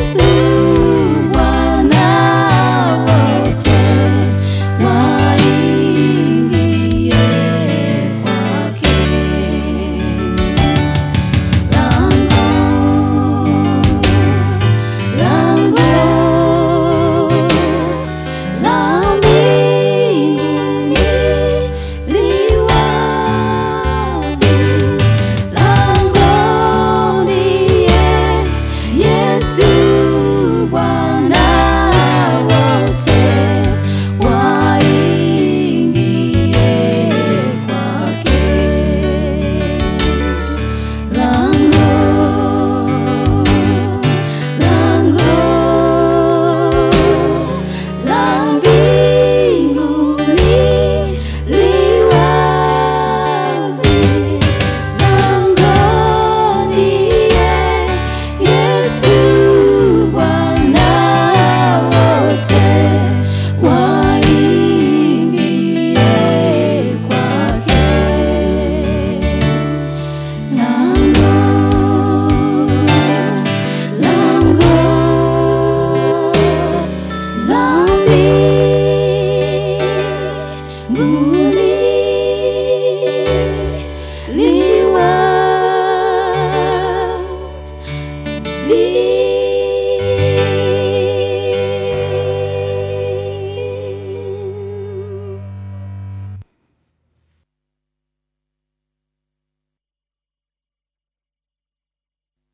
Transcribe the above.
す Brasil. Sim.